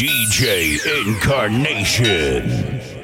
DJ Incarnation.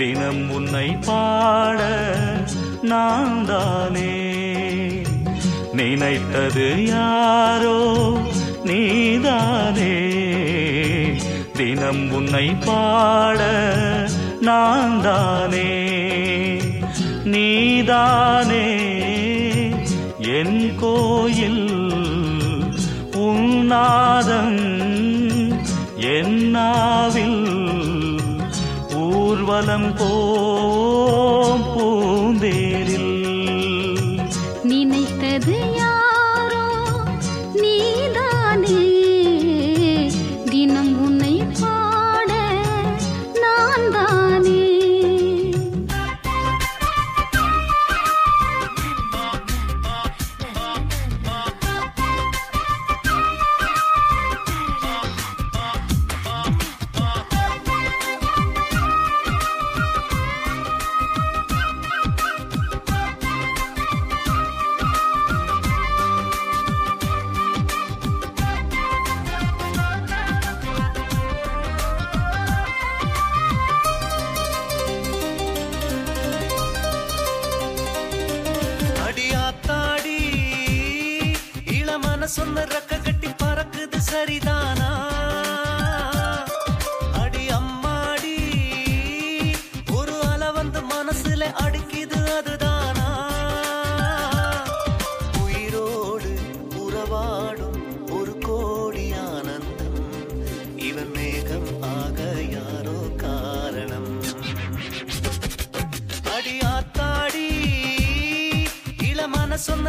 தினம் உன்னை பாட நான் தானே நினைத்தது யாரோ நீதானே. தினம் உன்னை பாட நான் தானே நீதானே. என் கோயில் உன்னாதம் ஊர்வலம் போம்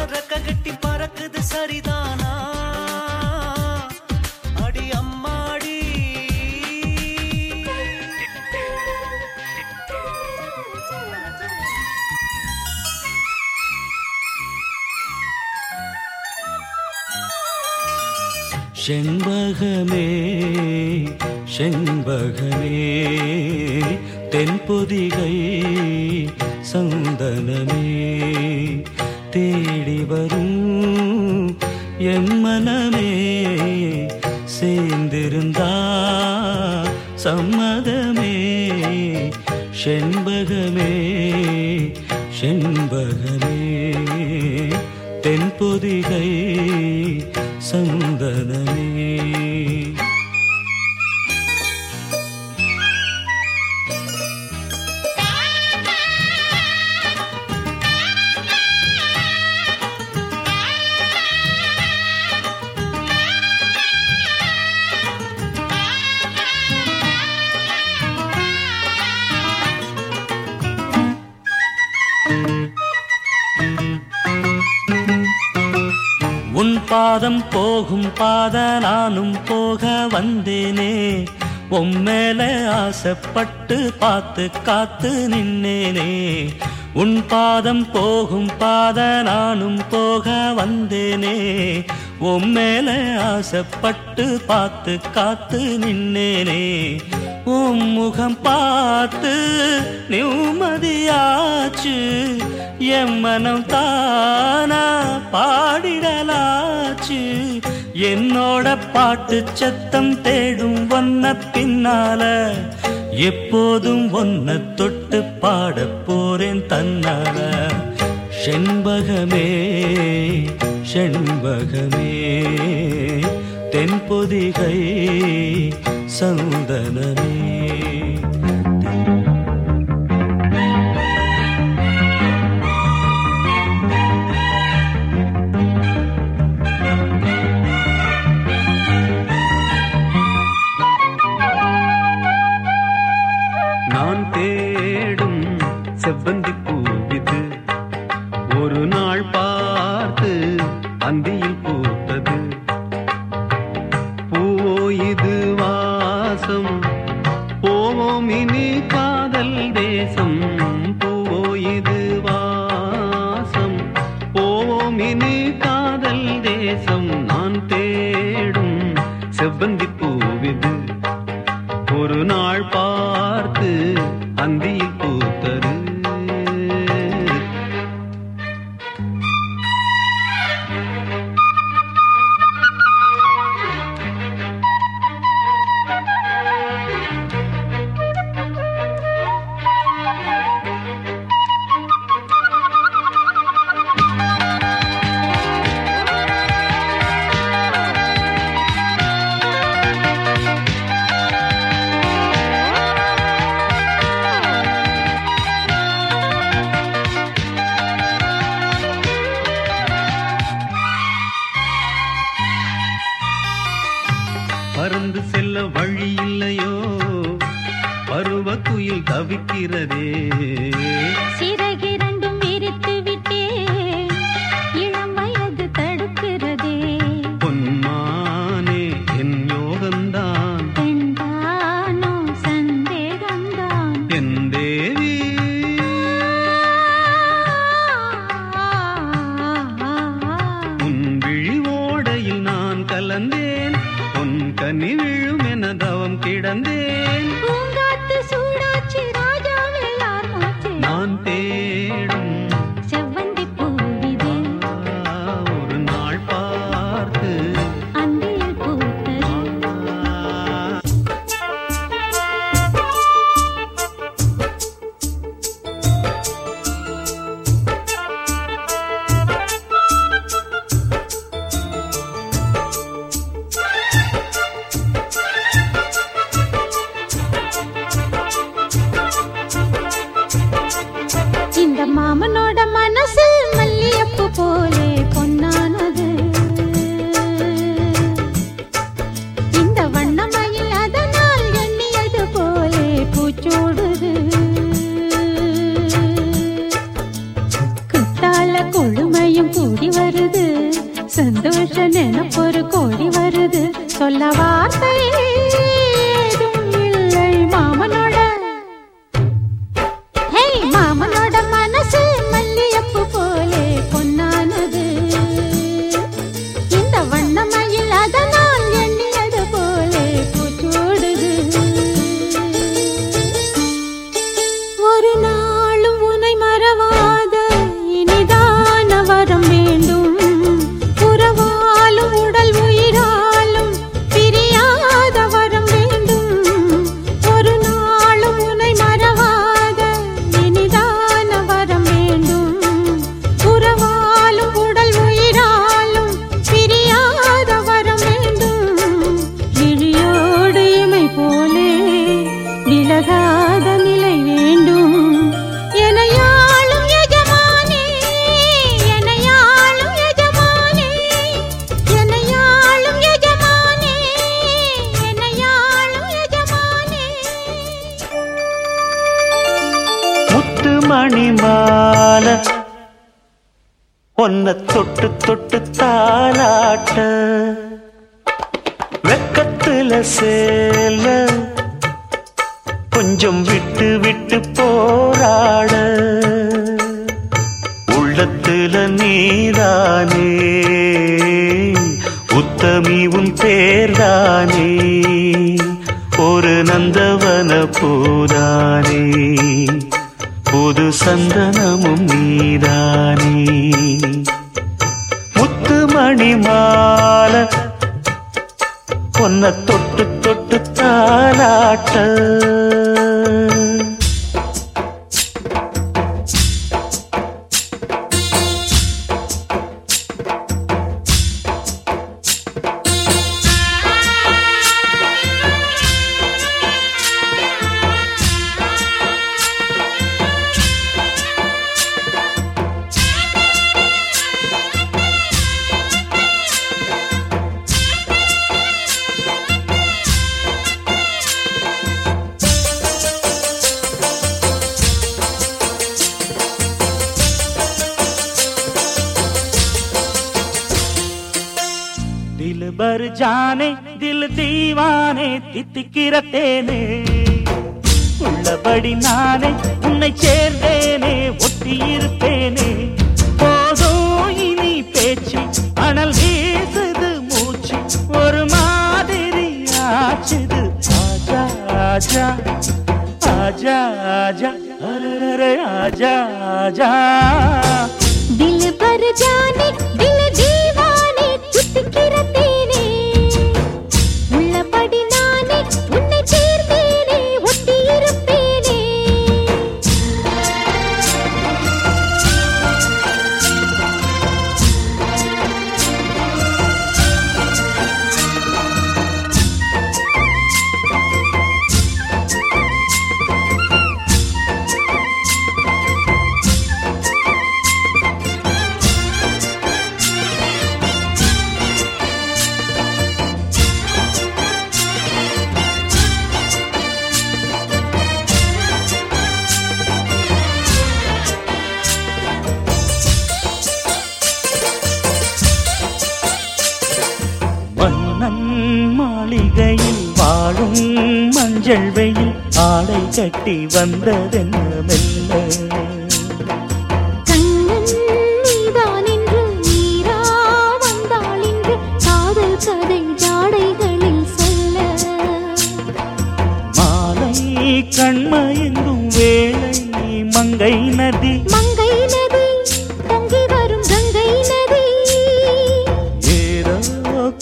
பொண்ணு ரெக்க கட்டி பறக்குது சரிதானா? அடி அம்மாடி. செண்பகமே செண்பகமே தென்பொதிகை சந்தனமே. என் மனமே சேர்ந்திருந்தா சம்மதமே செண்பகமே செண்பகமே. தென்பொதி பாதம் போகும் பாத நானும் போக வந்தேனே. உம்மேல ஆசைப்பட்டு பார்த்து காத்து நின்னேனே. உன் பாதம் போகும் பாத நானும் போக வந்தேனே. உம்மேல ஆசைப்பட்டு பார்த்து காத்து நின்னேனே. உம் முகம் பார்த்து நிம்மதியாச்சு. என் மனம் தானா பாடிடலா என்னோட பாட்டு சத்தம் தேடும் ஒன்ன பின்னால எப்போதும் ஒன்ன தொட்டு பாட போறேன் தன்னால. செண்பகமே செண்பகமே தென்பொதிகை சந்தனமே. அந்தியில் ನಿವೆ உலகத்துல நீதானே. உத்தமி உன் பேர்தானே. ஒரு நந்தவன பூதானே. புது சந்தனமும் நீதானே. முத்து மணிமால பொன்ன தொட்டு தொட்டு தாலாட்ட பிறத்தேனே உள்ளபடி நானே உன்னை சேர்ந்தேனே ஒட்டி இருப்பேனே போதும் இனி பேச்சு அனல் வீசுது மூச்சு ஒரு மாதிரி ஆச்சுது. ஆஜா ஆஜா ஆஜா ஆஜா அரே ஆஜா ஆஜா தில் பர் ஜானே மாளிகையில் வாழும் மஞ்சள் வெயில் ஆடை கட்டி வந்ததென்ன மெல்ல கண்மயங்கும் வேளை மங்கை நதி மங்கை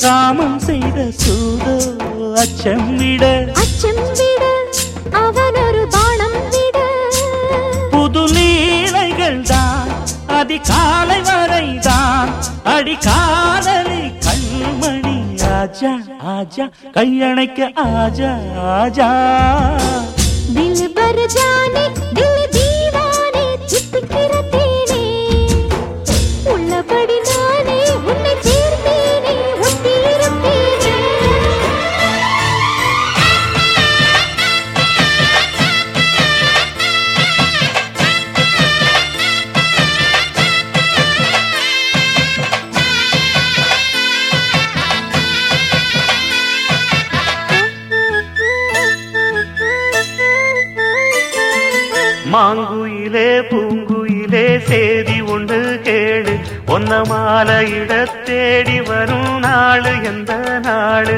காமம் செய்த சூதோ அச்சம் விட அச்சம் விட அவன் ஒரு பானம் விட புது லீலைகள் தான் அதிகாலை வரைதான் அடிக்காதலி கண்மணி ஆஜா ஆஜா கையணைக்க ஆஜா ஆஜா दिल भर जाने दिल दीवाने சித்திக்கிற மாங்குயிலே பூங்குயிலே சேதி உண்டு கேடு ஒன்ன மாலையிட தேடி வரும் நாளு எந்த நாடு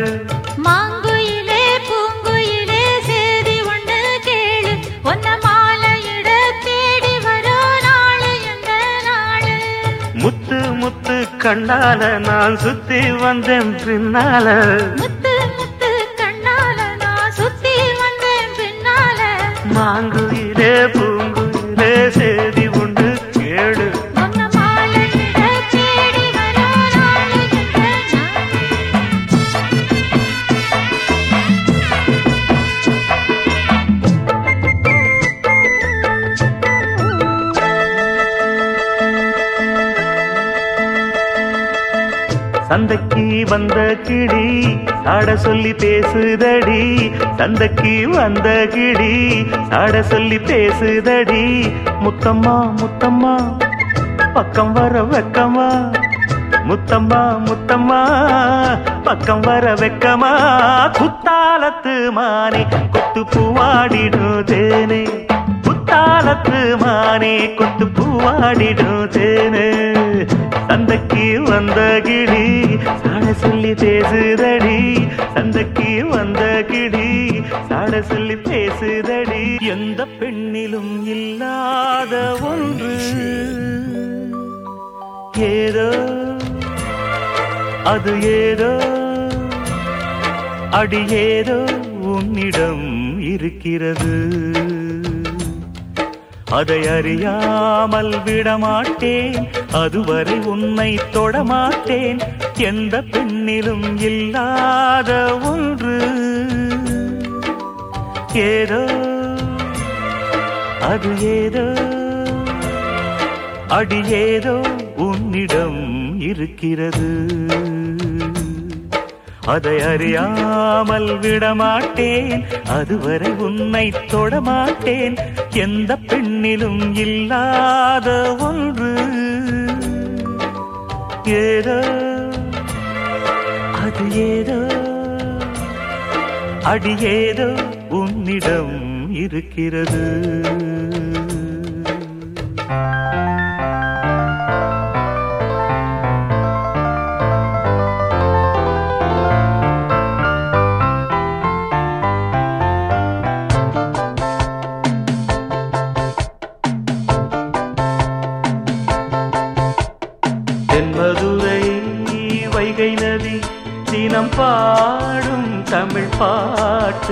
மாங்குயிலே பூங்குயிலே சேதி ஒன்று கேளு. ஒன்ன மாலையிட தேடி வரோ நாளு எந்த நாளு? முத்து முத்து கண்டால நான் சுத்தி வந்தேன் பின்னால. வந்த கிடி சாட சொல்லி பேசுதடி. சந்தைக்கு வந்த கிடி சாட சொல்லி பேசுதடி. முத்தம்மா முத்தம்மா பக்கம் வர வெக்கமா? முத்தம்மா முத்தம்மா பக்கம் வர வெக்கமா? குத்தாலத்து மானே கொத்து பூவாடிடும் தேனே குத்தாலத்து மானே கொத்து பூவாடிடும் தேனே சந்தைக்கு வந்த கிளி சொல்லி பேசுதடி சந்தைக்கு வந்த கிடி சாட சொல்லி பேசுதடி. எந்த பெண்ணிலும் இல்லாத ஒன்று. ஏதோ அது ஏதோ அடி ஏதோ உன்னிடம் இருக்கிறது. அதை அறியாமல் விடமாட்டேன். அதுவரை உன்னை தொடமாட்டேன். எந்த பெண்ணிலும் இல்லாத ஒன்று. ஏதோ அது ஏதோ அடி ஏதோ உன்னிடம் இருக்கிறது. அதை அறியாமல் விடமாட்டேன். அதுவரை உன்னை தொடமாட்டேன். எந்த பெண்ணிலும் இல்லாத ஒன்று. ஏதோ அது ஏதோ அடியேதோ உன்னிடம் இருக்கிறது.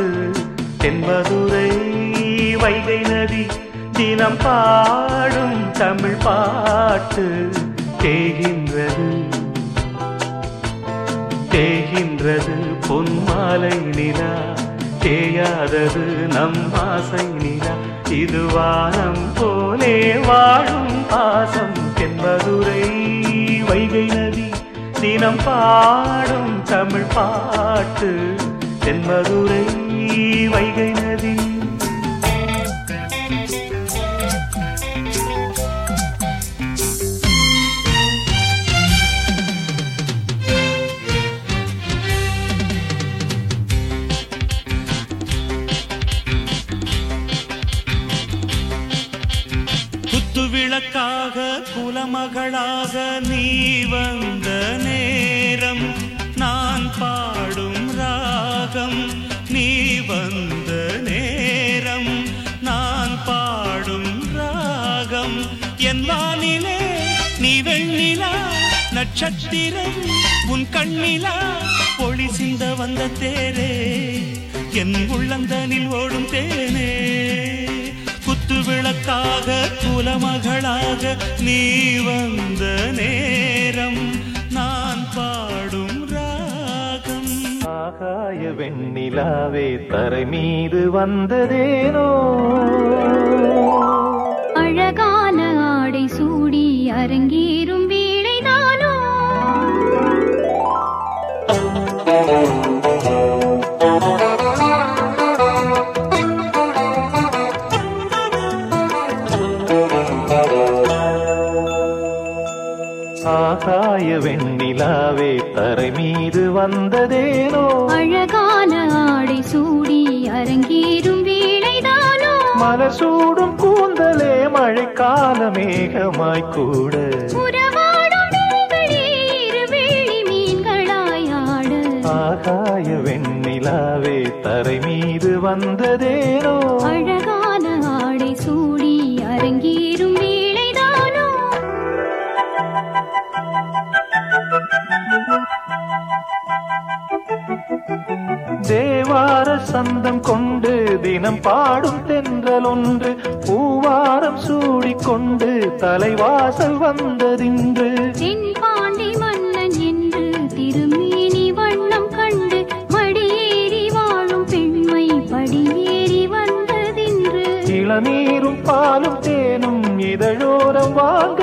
பாட்டு தென்மதுரை வைகை நதி தினம் பாடும் தமிழ் பாட்டு தேகின்றது தேகின்றது பொன்மாலை நிலா தேயாதது நம் ஆசை நிலா. இது வானம் போலே வாழும் பாசம் தென்மதுரை வைகை நதி தினம் பாடும் தமிழ் பாட்டு தென்மதுரை வைகை நதி. குத்து விளக்காக குலமகளாக நீ வந்து நட்சத்திரம் உன் கண்ணிலா ஒளி சிந்த வந்த தேரே. என் உள்ளந்தனில் ஓடும் தேனே. குத்து விளக்காக குலமகளாக நீ வந்த நேரம் நான் பாடும் ராகம். ஆகாய வெண்ணிலாவே தரை மீது வந்ததேனோ? அழகான ஆடை சூடி அரங்கேறும் மேகமாய் கூட. ஆகாய வெண்ணிலாவே தரை மீது வந்ததேனோ? அழகான ஆடை சூடி அரங்கேறும் வேளைதானோ? தேவார சந்தம் கொண்டு தினம் பாடும் தென்றல் ஒன்று. சூடிக்கொண்டு தலைவாசல் வந்ததின்று. தென்பாண்டி மன்னன் என்று திருமேனி வண்ணம் கண்டு மடியேறி வாழும் பெண்மை படியேறி வந்ததின்று. இளநீரும் பாலும் தேனும் இதழோரம் வாங்க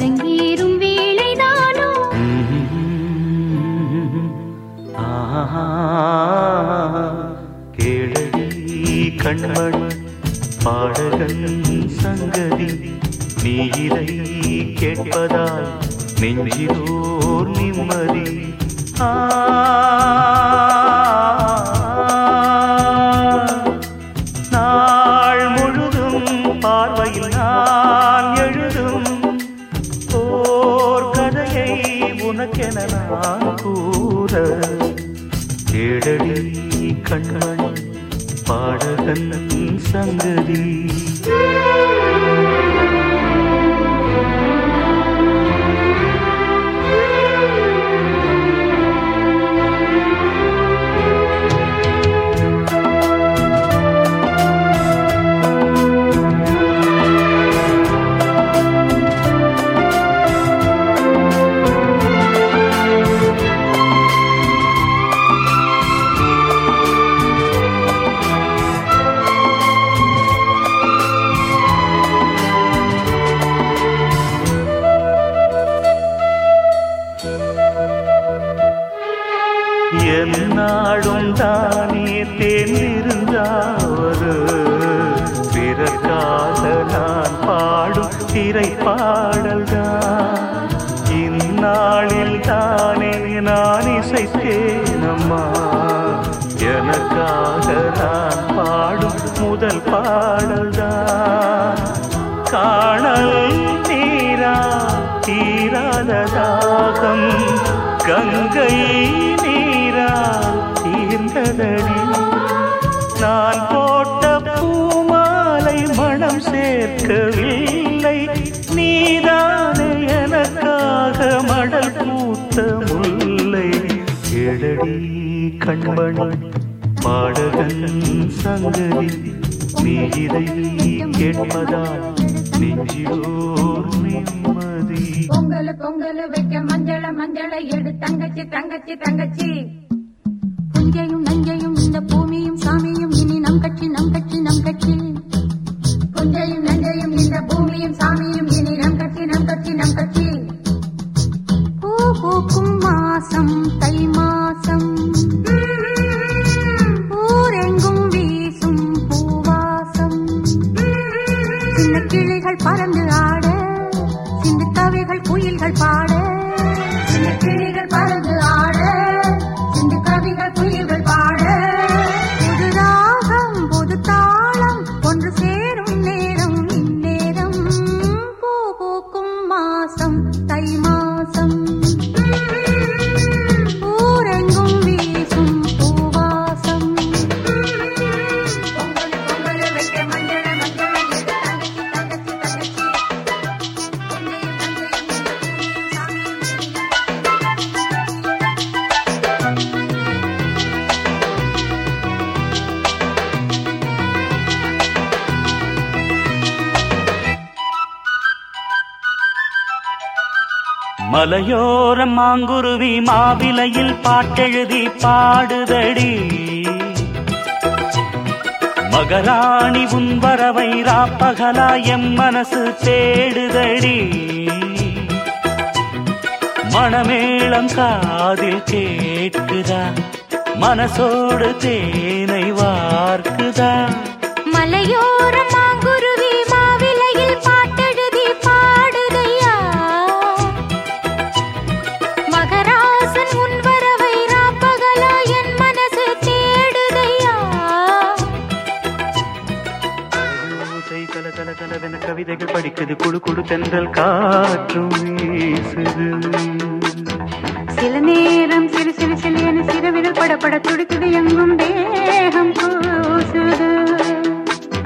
அரங்கேறும் வேளைதானோ கேளடி கண்மணி பாடகன் சங்கதி நீ இதை கேட்பதால் நெஞ்சிலோர் நிம்மதி. ஆ கண்மணி பாடகன் சங்கதி நீ இதை கேட்பதால் நெஞ்சிலோர் நிம்மதி. பொங்கல் பொங்கல் வைக்க மஞ்சள மஞ்சள எடு தங்கச்சி தங்கச்சி தங்கச்சி. மலையோரம் மாங்குருவி மாவிலையில் பாட்டெழுதி பாடுதடி. மகராணி உன் வரவை ராப்பகலா எம் மனசு தேடுதடி. மணமேளம் காதில் கேட்குதா? மனசோடு தேனை வார்க்குதா? மலையோரம் கவிதைகள் படிக்குது. குடு குடு தென்றல் காற்றும் வீசுது. சில நேரம் சிறு சிறு சிறு என சிறுவிரல் படப்பட துடிக்குது. எங்கும் தேகம் கூசுது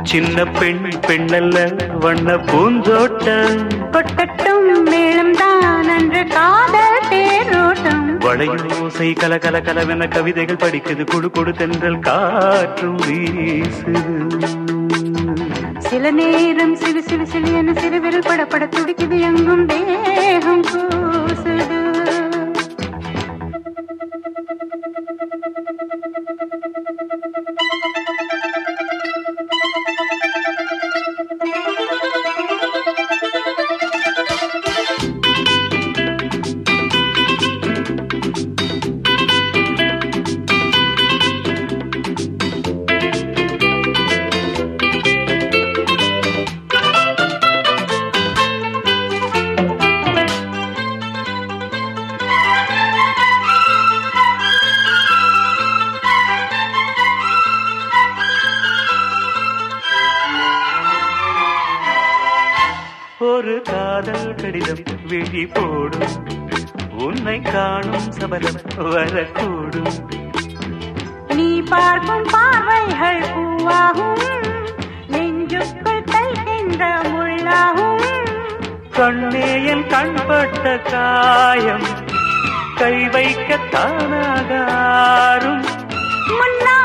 சின்ன பெண் பெண்ணல்ல வண்ண பூந்தோட்டம். கொட்டட்டும் மேளம் தான் அன்று காதல் தேரோட்டம். வளையோசை கல கல கலவென கவிதைகள் படிக்குது. குடு குடு தென்றல் காற்றும் வீசுது. சில நேரம் சிறு சிறு சிறு என சிறுவிரல் படப்பட துடிக்குது எங்கும் தேகம் கூசுது உன்னை காணும் சபலம் வரக்கூடும். நீ பார்க்கும் பார்வைகள் பூவாகும். நெஞ்சுக்குள் தைக்கின்ற முள்ளாகும். கண்ணே என் கண்பட்ட காயம் கை வைக்க தானாகாரும் முன்னா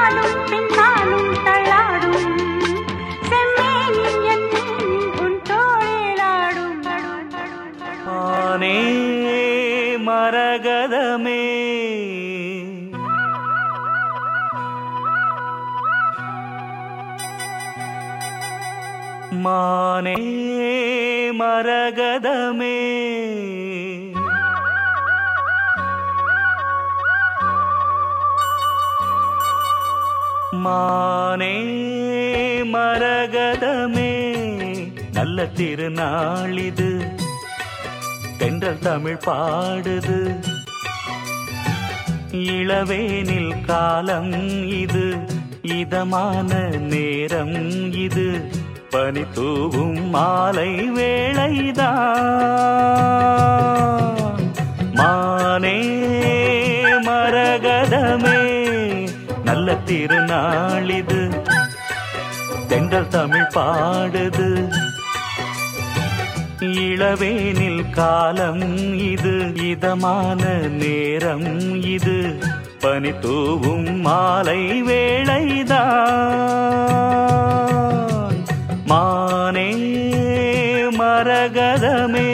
மானே மரகதமே. மானே மரகதமே. நல்ல திருநாளிது தென்றல் தமிழ் பாடுது. இளவேனில் காலம் இது இதமான நேரம் இது. பனி தூவும் மாலை வேளைதான் மானே மரகதமே நல்ல திருநாளிது. தென்றல் தமிழ் பாடுது. இளவேனில் காலம் இது இதமான நேரம் இது. பனி தூவும் மாலை வேளைதான் மானே மரகதமே.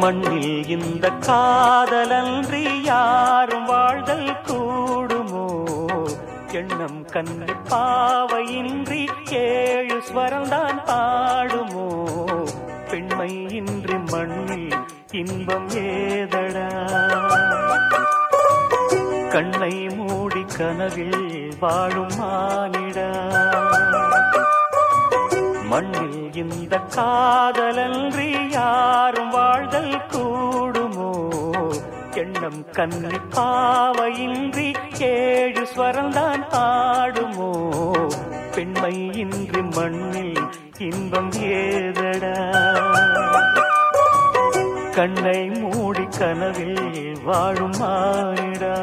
மண்ணில் இந்த காதலன்றி யாரும் வாழ்தல் கூடுமோ? எண்ணம் கண்ணு பாவையின்றி ஏழு ஸ்வரம்தான் பாடுமோ? பெண்மை இன்றி மண்ணில் இன்பம் ஏதடா? கண்ணை மூடி கனவில் வாழும் மானிடா? மண்ணில் இந்த காதலன்றி யாரும் வாழ்தல் கூடுமோ? எண்ணம் கண்ணி பாவையின்றி ஏழு ஸ்வரம்தான் ஆடுமோ பெண்மை இன்றி மண்ணில் இன்பம் ஏதடா? கண்ணை மூடி கனவில் வாழும் மானிடா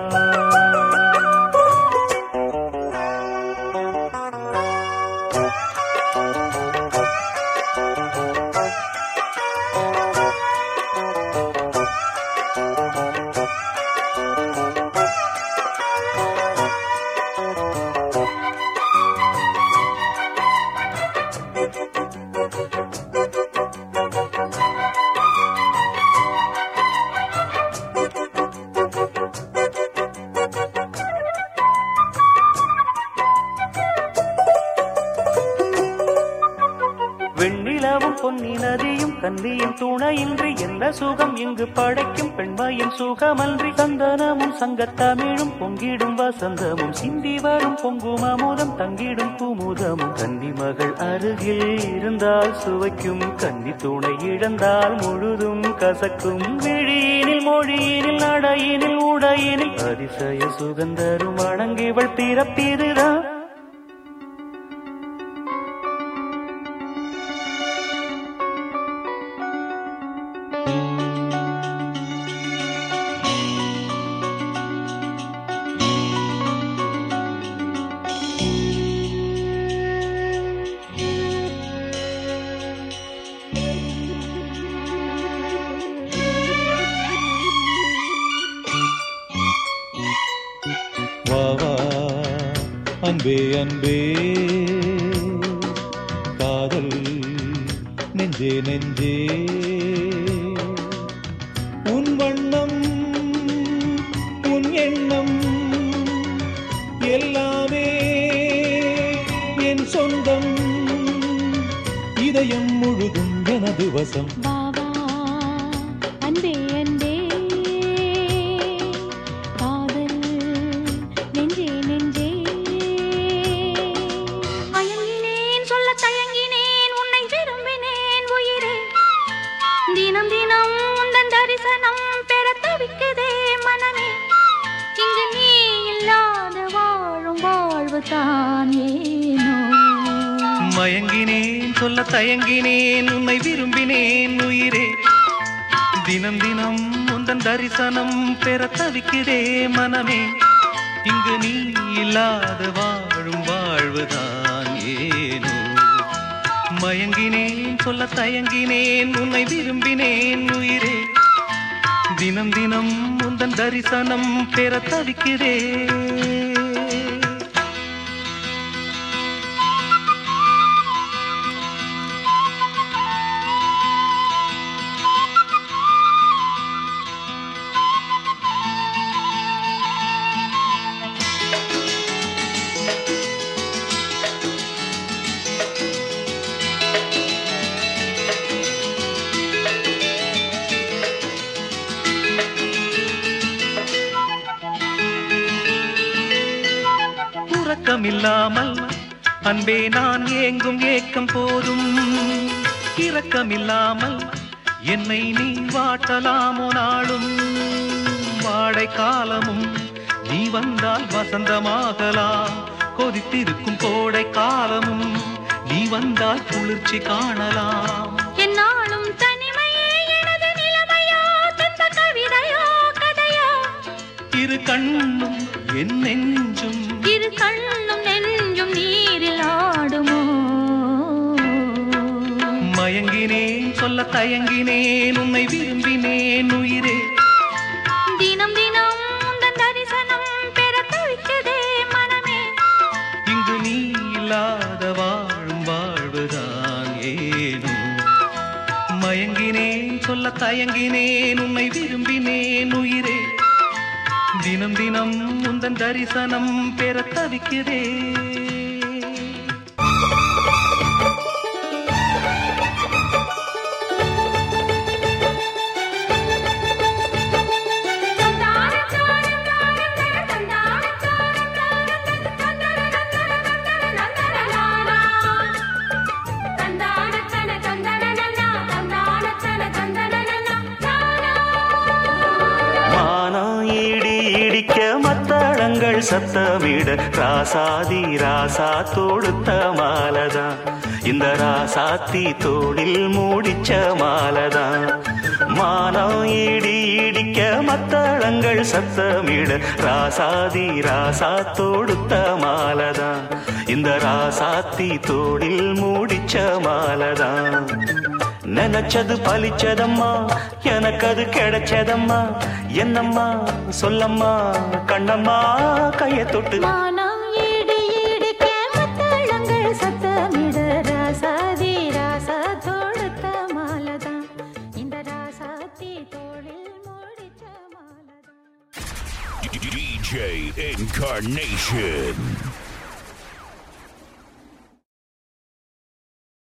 சுகம் படைக்கும் பெண்மையின் சுகமன்றி சந்தனமும் சங்கத்தமிழும் பொங்கிடும் வசந்தமும். சிந்தி வரும் பொங்கும் அமுதம் தங்கிடும் குமுதமும். கன்னி மகள் அருகில் இருந்தால் சுவைக்கும் கன்னி துணை இழந்தால் முழுதும் கசக்கும். விழியினில் மொழியினில் நடையினில் உடையினில் அதிசய சுகந்தரும் அணங்கிவள் பிறப்பிதுதான். தயங்கினேன் உன்னை விரும்பினேன் உயிரே. தினம் தினம் உந்தன் தரிசனம் பெற தவிக்கிறே மனமே. இங்கு நீ இல்லாத வாழும் வாழ்வுதான் ஏனோ. மயங்கினேன் சொல்ல தயங்கினேன் உன்னை விரும்பினேன் உயிரே. தினம் தினம் உந்தன் தரிசனம் பெற தவிக்கிறேன் உறக்கமில்லாமல் அன்பே நான் ஏங்கும் ஏக்கம் போதும். இரக்கமில்லாமல் என்னை நீ வாட்டலாமோ நாளும். வாடை காலமும் நீ வந்தால் வசந்தமாகலாம். கொதித்திருக்கும் கோடை காலமும் நீ வந்தால் குளிர்ச்சி காணலாம். என்னாலும் இரு கண்ணும் என் நெஞ்சும் கண்ணும் நெஞ்சும் நீரில் ஆடுமோ? மயங்கினேன் சொல்ல தயங்கினேன் உன்னை விரும்பினேன் உயிரே. தினம் தினம் உந்தன் தரிசனம் பெற துடிக்குதே மனமே. இங்கு நீ இல்லாத வாழும் வாழ்வுதான் ஏனோ. மயங்கினேன் சொல்ல தயங்கினேன் உன்னை விரும்பினேன் உயிரே. தினம் தினம் உந்தன் தரிசனம் பெற தவிக்கிறேன் ராசாதி ராசா தொடுத்த மாலதான். இந்த ராசாத்தி தோடில் மூடிச்ச மாலதான். மானம் இடி இடிக்க மத்தளங்கள் சத்தமிட ராசாதி ராசா தொடுத்த மாலதான். இந்த ராசாத்தி தோடில் மூடிச்ச மாலதான். நினைச்சது பலிச்சதம்மா எனக்கு அது கிடைச்சதம்மா. என்னம்மா சொல்லம்மா கண்ணம்மா கைய தொட்டு. முடிச்ச மாலதான் DJ Incarnation.